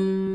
Música